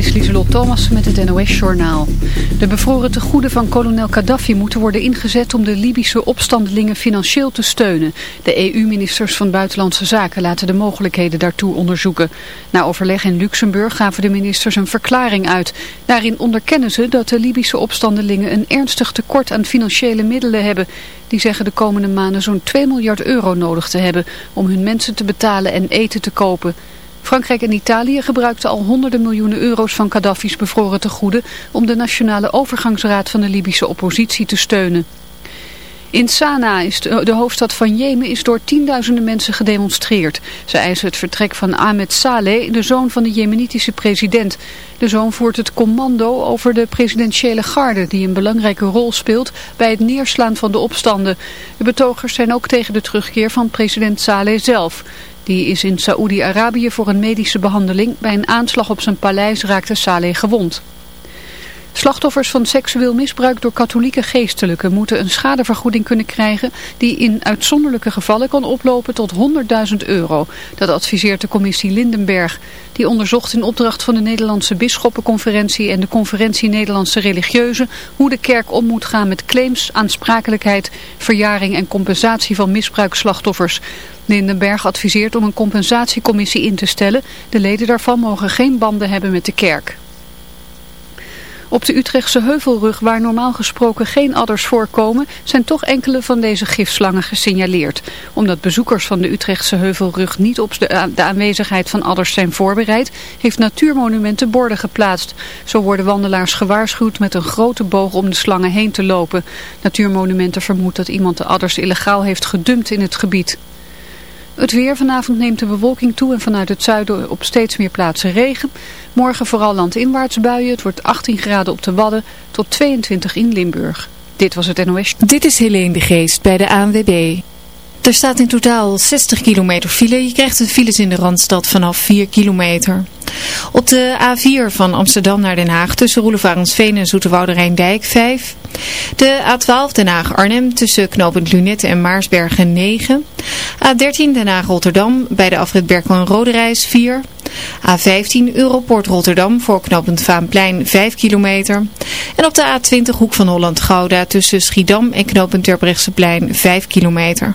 is Lieselot Thomas met het NOS-journaal. De bevroren tegoeden van kolonel Gaddafi moeten worden ingezet om de Libische opstandelingen financieel te steunen. De EU-ministers van Buitenlandse Zaken laten de mogelijkheden daartoe onderzoeken. Na overleg in Luxemburg gaven de ministers een verklaring uit. Daarin onderkennen ze dat de Libische opstandelingen een ernstig tekort aan financiële middelen hebben. Die zeggen de komende maanden zo'n 2 miljard euro nodig te hebben om hun mensen te betalen en eten te kopen. Frankrijk en Italië gebruikten al honderden miljoenen euro's van Gaddafi's bevroren tegoeden om de nationale overgangsraad van de Libische oppositie te steunen. In Sanaa, is de, hoofdstad van Jemen, is door tienduizenden mensen gedemonstreerd. Ze eisen het vertrek van Ahmed Saleh, de zoon van de jemenitische president. De zoon voert het commando over de presidentiële garde, die een belangrijke rol speelt bij het neerslaan van de opstanden. De betogers zijn ook tegen de terugkeer van president Saleh zelf. Die is in Saoedi-Arabië voor een medische behandeling. Bij een aanslag op zijn paleis raakte Saleh gewond. Slachtoffers van seksueel misbruik door katholieke geestelijken moeten een schadevergoeding kunnen krijgen die in uitzonderlijke gevallen kan oplopen tot 100.000 euro. Dat adviseert de commissie Lindenberg. Die onderzocht in opdracht van de Nederlandse Bisschoppenconferentie en de Conferentie Nederlandse Religieuzen hoe de kerk om moet gaan met claims, aansprakelijkheid, verjaring en compensatie van misbruikslachtoffers. Lindenberg adviseert om een compensatiecommissie in te stellen. De leden daarvan mogen geen banden hebben met de kerk. Op de Utrechtse heuvelrug, waar normaal gesproken geen adders voorkomen, zijn toch enkele van deze gifslangen gesignaleerd. Omdat bezoekers van de Utrechtse heuvelrug niet op de, de aanwezigheid van adders zijn voorbereid, heeft Natuurmonumenten borden geplaatst. Zo worden wandelaars gewaarschuwd met een grote boog om de slangen heen te lopen. Natuurmonumenten vermoedt dat iemand de adders illegaal heeft gedumpt in het gebied. Het weer vanavond neemt de bewolking toe en vanuit het zuiden op steeds meer plaatsen regen. Morgen vooral landinwaarts buien. Het wordt 18 graden op de Wadden tot 22 in Limburg. Dit was het NOS. Dit is Helene de Geest bij de ANWB. Er staat in totaal 60 kilometer file. Je krijgt de files in de Randstad vanaf 4 kilometer. Op de A4 van Amsterdam naar Den Haag tussen Roelevarensveen en Zoeterwoude Rijndijk 5. De A12 Den Haag-Arnhem tussen knooppunt Lunette en Maarsbergen 9. A13 Den Haag-Rotterdam bij de afrit Berkman-Roderijs 4. A15 Europort Rotterdam voor knooppunt Vaanplein 5 kilometer. En op de A20 Hoek van Holland-Gouda tussen Schiedam en knooppunt Terbrechtseplein 5 kilometer.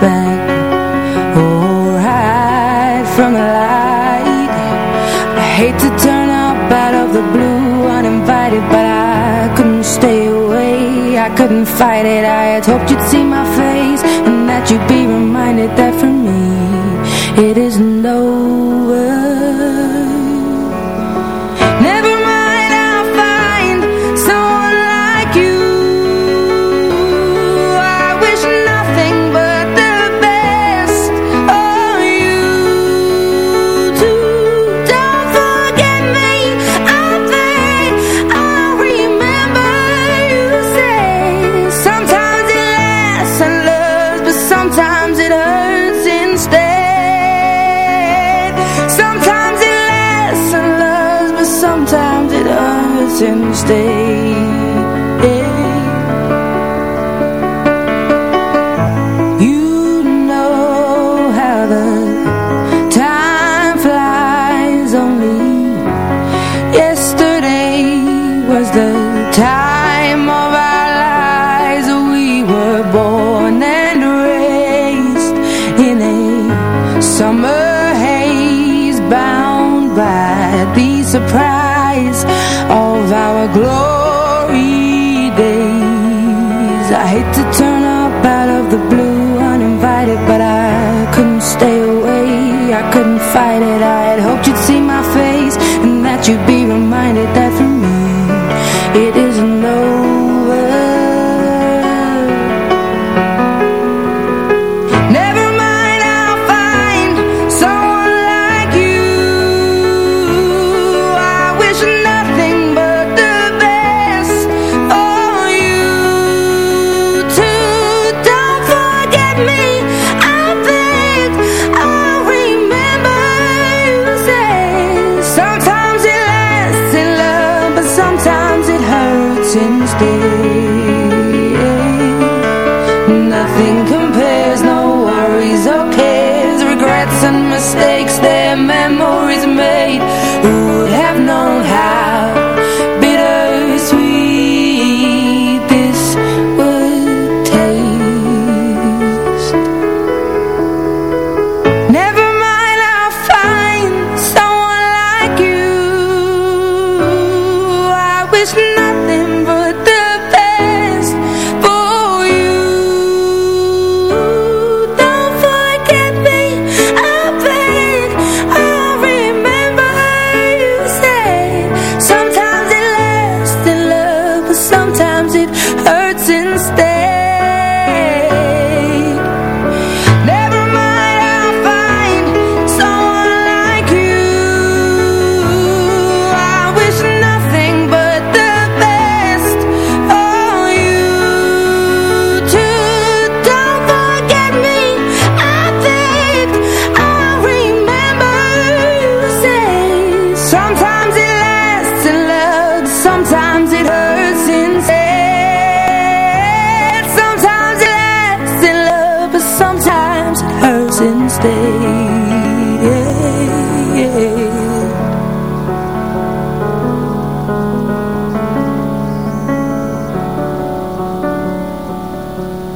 been or hide from the light. I hate to turn up out of the blue uninvited, but I couldn't stay away. I couldn't fight it. I had hoped you'd see my face and that you'd be reminded that for me it is. prize of our glory.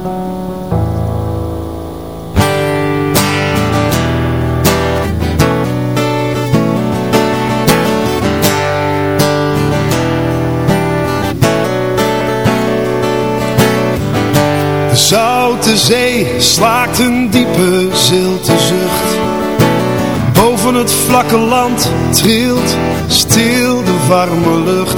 Isn't slaakt een diepe zilte zucht. Boven het vlakke land trilt stil de warme lucht.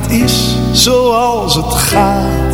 dat is zoals het gaat.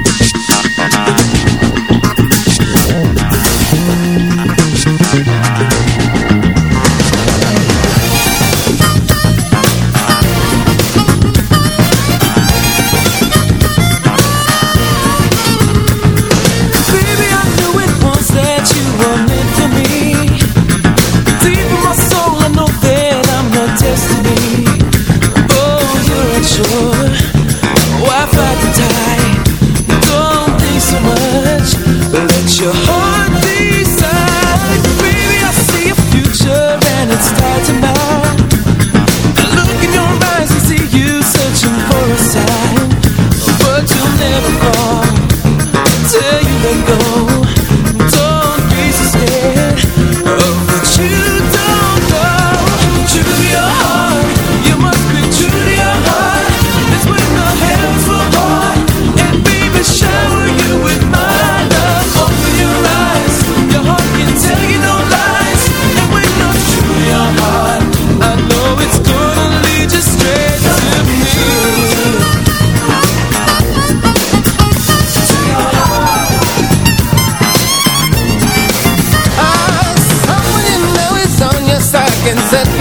and said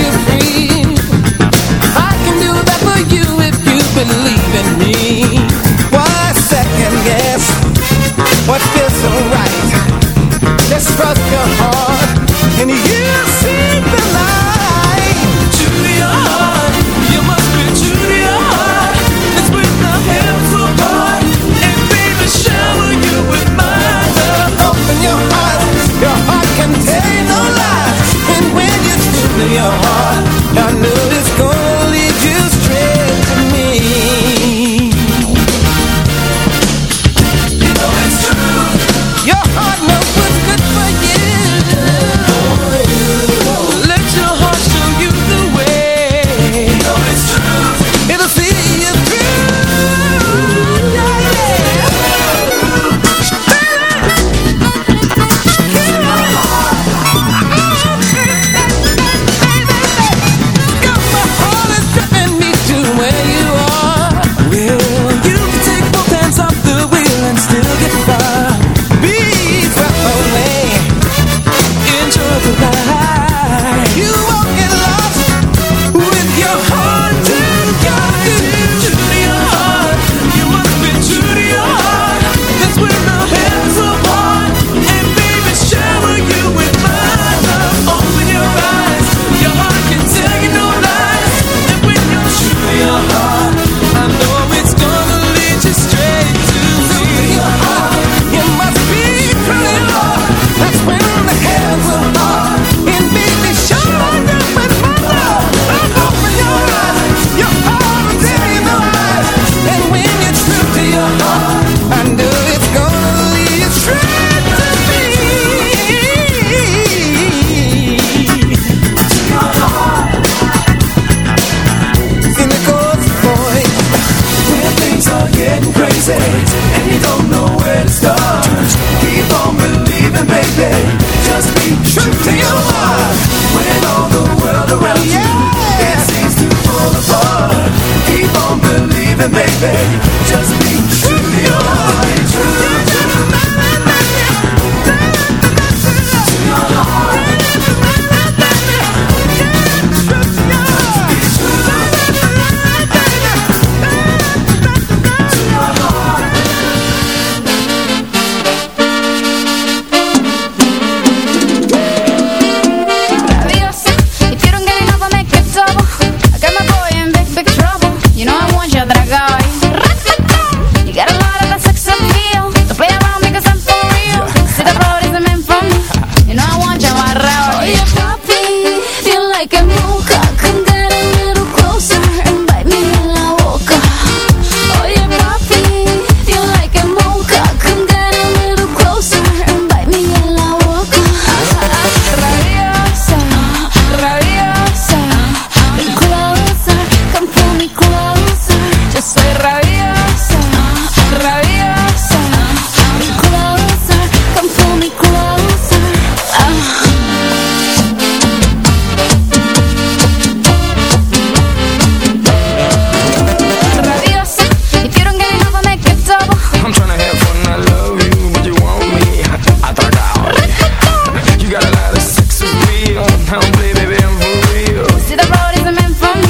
See the road isn't meant for me.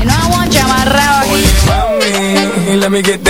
You know I want you let me get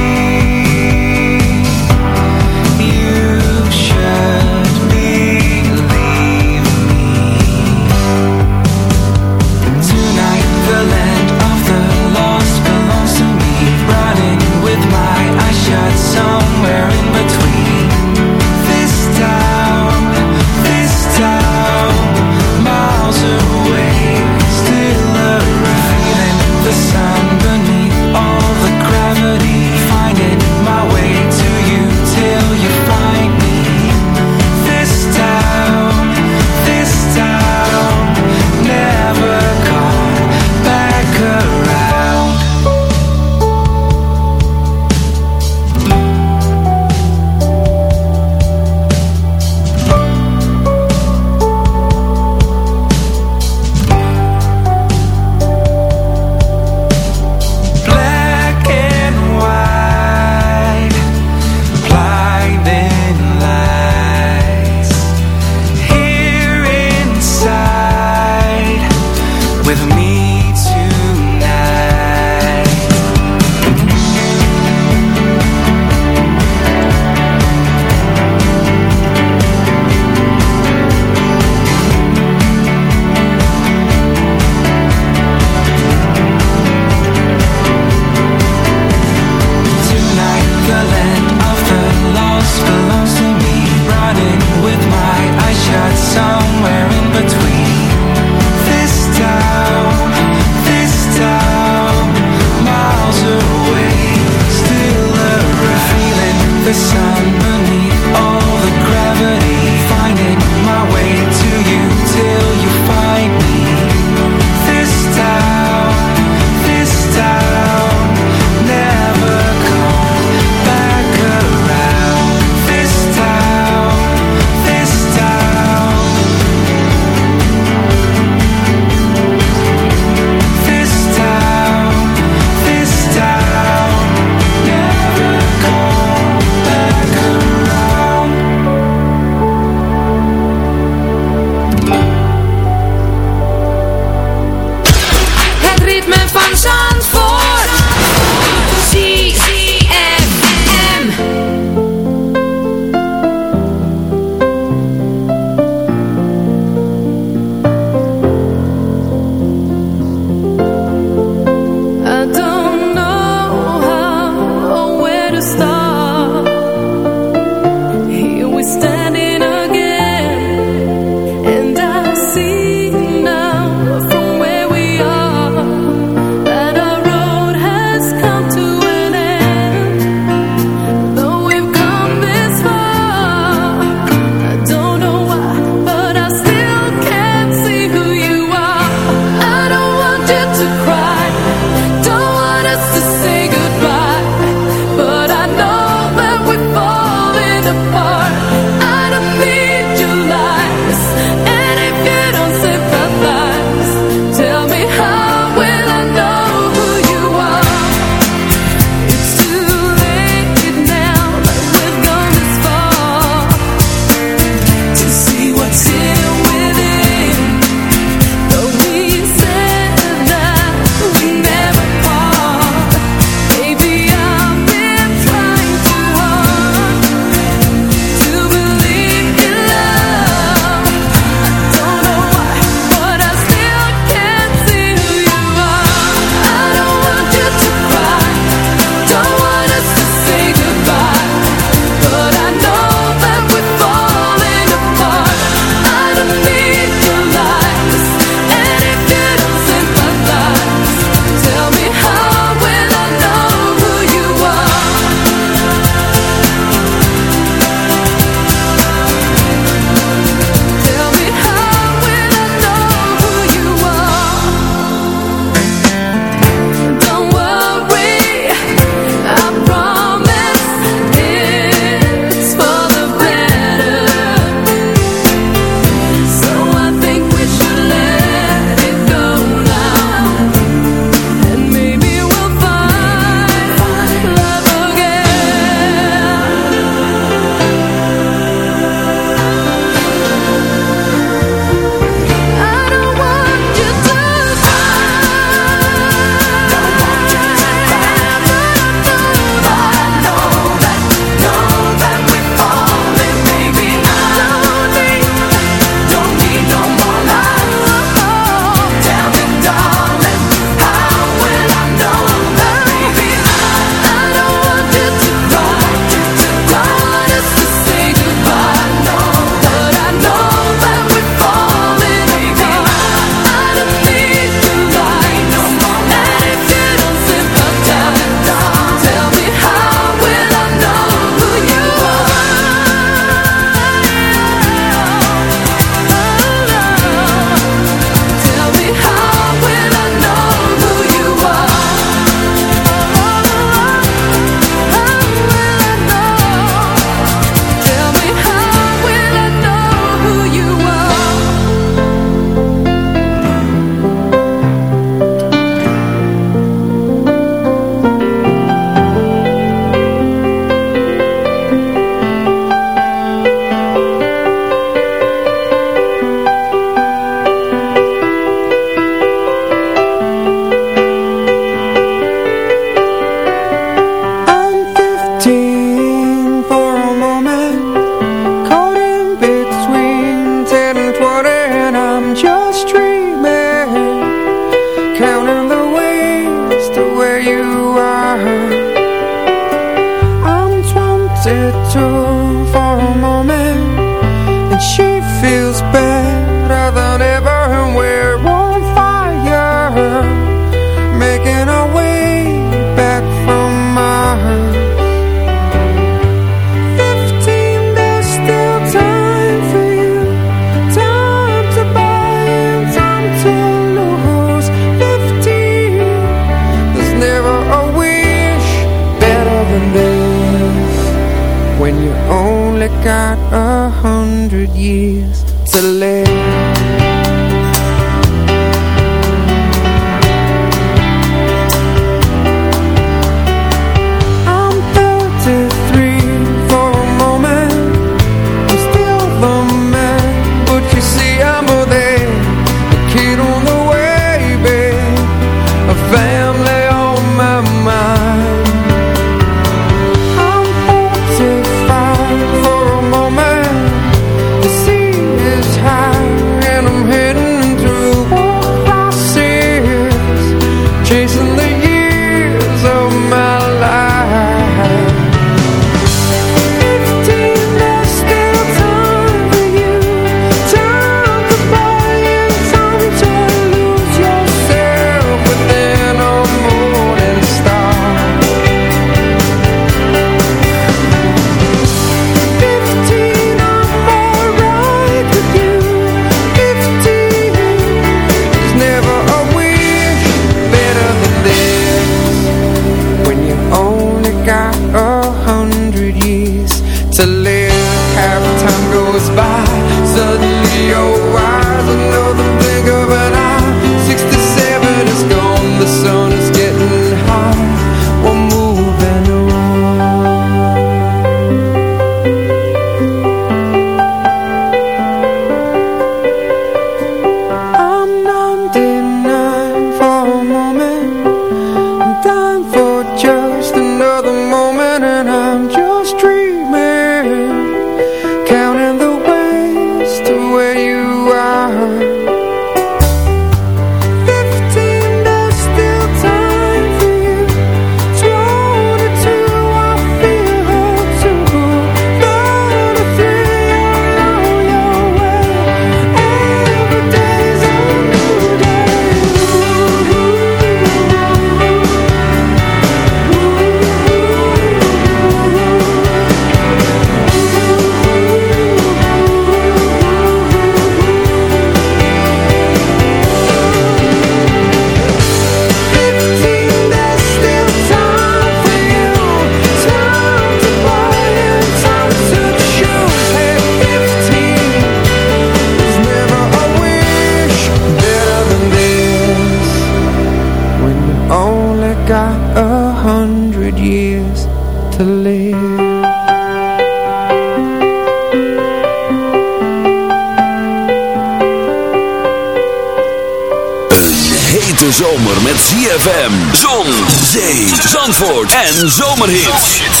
en zomerhits.